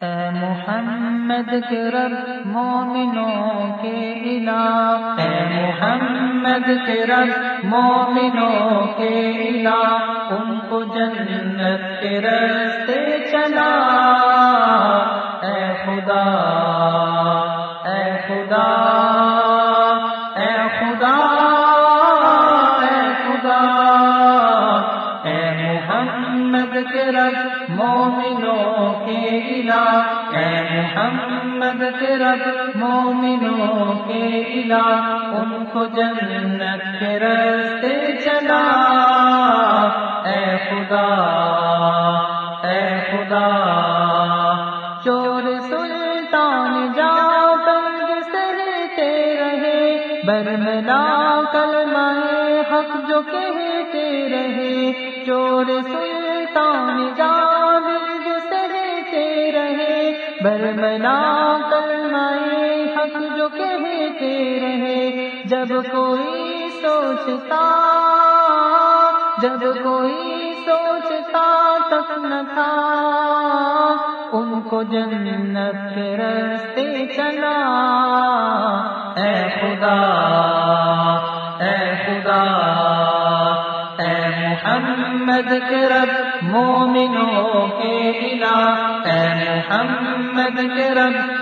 اے محمد کے رب مومنوں کے علا اے محمد کے رب مومنوں کے علا ان کو جنت کے رستے چلا۔ اے خدا علا اے محمد کے رب مومنوں کے علا ان کو جنت کے رستے چلا۔ اے خدا اے خدا، چور سلطان جا تنگ سہتے رہے۔ برملا کلمہ حق جو کہتے رہے۔ چور سلطان جا برملا کلمائے حق جو کہتے رہے۔ جب کوئی سوچتا، جب کوئی سوچتا تک نہ تھا، ان کو جنت کے رستے چلا۔ اے خدا اے خدا۔ محمد کے رب مومنوں کے علا۔ اے محمد کے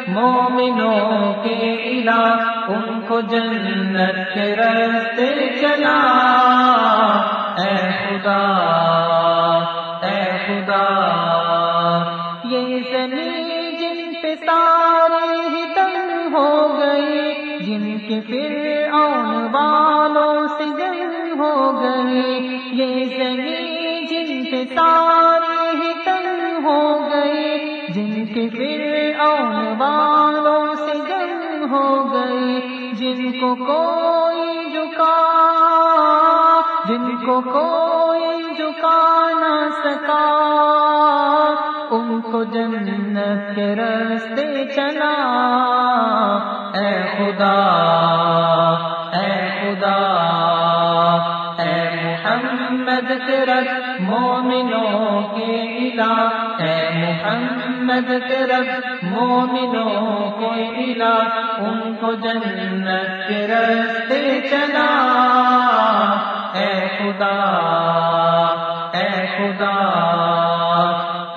مومنوں کے علا۔ ان کو جنت کے رستے چلا۔ اے خدا اے خدا۔ یہ زمین جن پہ سارے ہی تنگ ہو گئے، جن کے پھر آن والوں سے جنگ ہو گئے۔ جن پہ سارے ہی تنگ ہو گئے، جن کے پھر آن والوں سے جنگ ہو گئے، جن کو کوئی جھکا، جن کو کوئی جھکا نہ سکا۔ ان کو جنت کے رستے چلا۔ اے خدا اے خدا، اے محمد کے رب مومنوں کے علا اے محمد کے رب، مومنوں کے علا ان کو جنت کے رستے چلا۔ اے خدا اے خدا،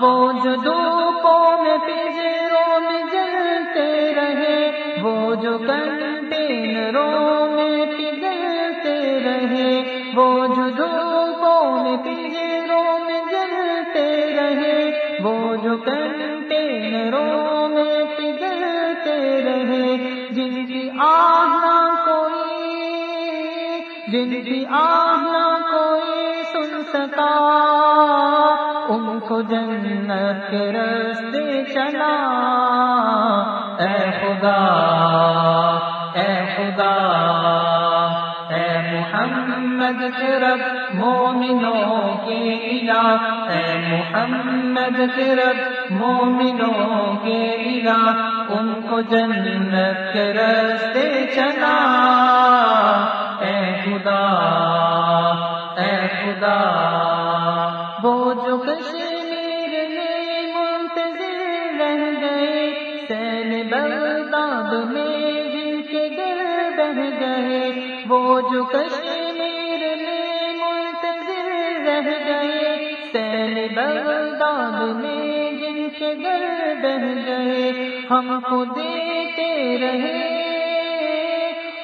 وہ جو دھوپوں میں پجروں میں جلتے رہے، وہ جو کنٹینروں میں پگلتے میری آہ نہ کوئی سن سکا۔ ان کو جنت کے رستے چلا۔ اے خدا اے خدا، اے محمد کے رب مومنوں کے علا اے محمد رب مومنوں کے علا ان کو جنت کے رستے چلا۔ اے خدا اے خدا، وہ جو کشمیر میں منتظر رہ گئے سین بغداد میں جن کے دل بہ گئے، وہ جو کشمیر بغداد میں جن کے دل بہ گئے ہم کو دیتے رہے۔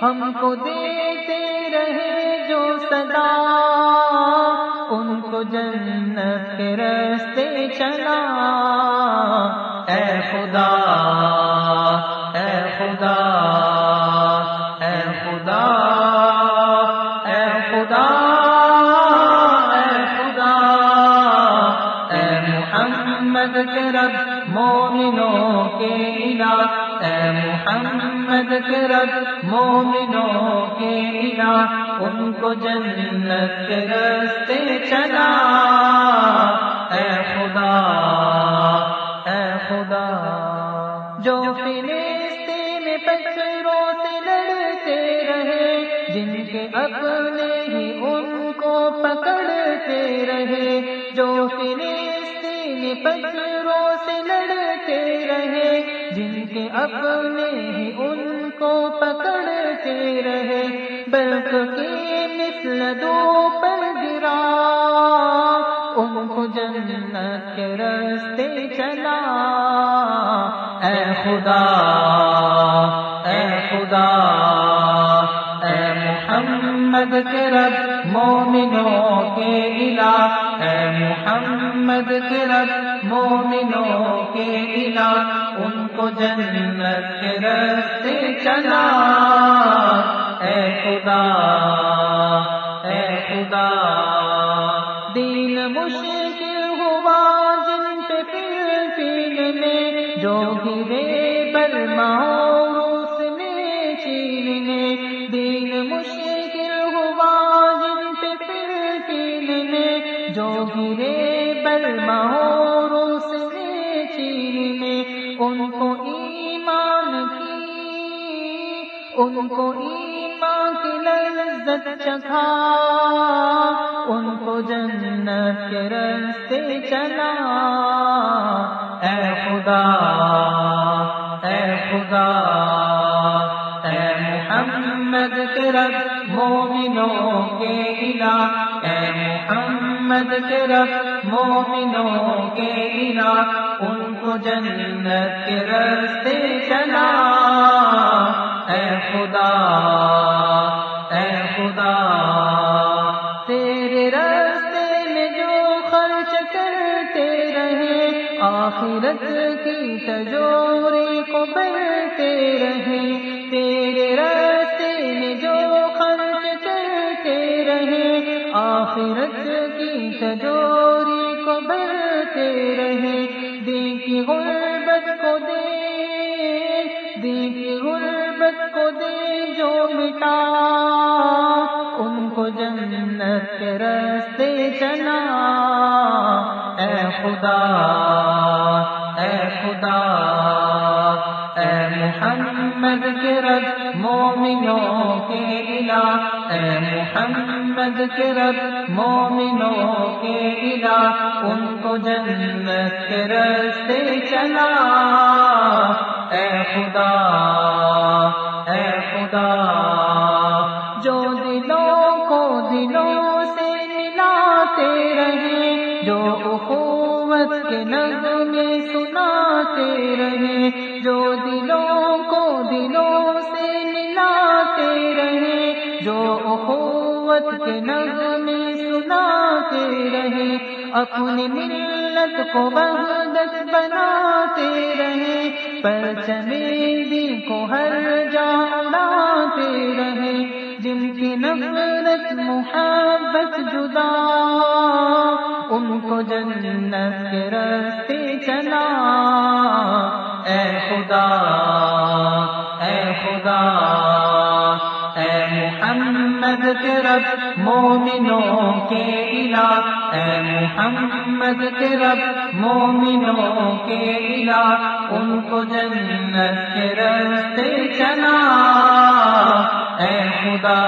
ہم کو دیتے رہے جو صدا۔ ان کو جنت کے رستے چلا۔ اے خدا۔ اے محمد کے مومنوں کے علا ان کو جنت کے رستے چلا۔ اے خدا اے خدا۔ جو فلسطین میں پتھروں سے لڑتے رہے، جن کے اپنے ہی ان کو پکڑتے رہے۔ جو فلسطین پتھروں سے لڑتے رہے جن کے اپنے ہی ان کو پکڑتے رہے، برف کے مثل دو پر گرا۔ ان کو جنت کے رستے چلا۔ اے خدا اے خدا، اے محمد کے رب مومنوں کے علا اے محمد کے مومنوں کے علا، ان کو جنت کے رستے چلا۔ اے خدا اے خدا۔ دین مشکل ہوا جن پہ پھر پھر میں، جو گرے روس ان کو ایمان کی، ان کو ایمان کی لذت چکھا، ان کو جنت کے رستے چلا۔ اے خدا اے خدا، اے محمد کے رب مومنوں کے علا۔ اے محمد کے مومنوں کے علا۔ ان کو جنت کے رستے چلا۔ اے خدا۔ آخرت کی تجوری کو بڑھتے رہے۔ دین کی غربت کو دے، دین کی غربت کو دے جو مٹا۔ ان کو جنت کے رستے چلا۔ اے خدا اے خدا، اے محمد کے رب مومنوں کے علا اے محمد کے رب، مومنوں کے علا ان کو جنت کے رستے چلا۔ اے خدا اے خدا، جو دلوں کو دلوں سے ملاتے رہے، جو اخوت کے نغمے سناتے رہے، جو دلوں کو دلوں سے ملاتے رہے، جو اخوت کے نغمے سناتے رہے، اپنی ملت کو وحدت بناتے رہے پر چمیلی کو ہر جاتے رہے، جن کی نفرت، محبت جدا، ان کو جنت کے رستے چلا۔ اے خدا اے خدا، اے محمد کے رب، مومنوں کے علا۔ اے محمد کے رب، مومنوں کے علا۔ ان کو جنت کے رستے چلا۔ اے خدا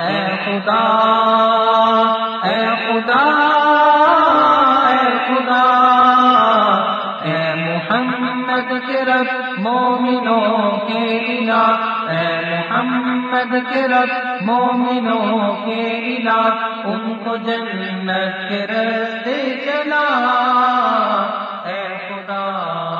اے خدا۔ محمد مومنوں کے علا ان کو جنت کے رستے چلا۔ اے خدا۔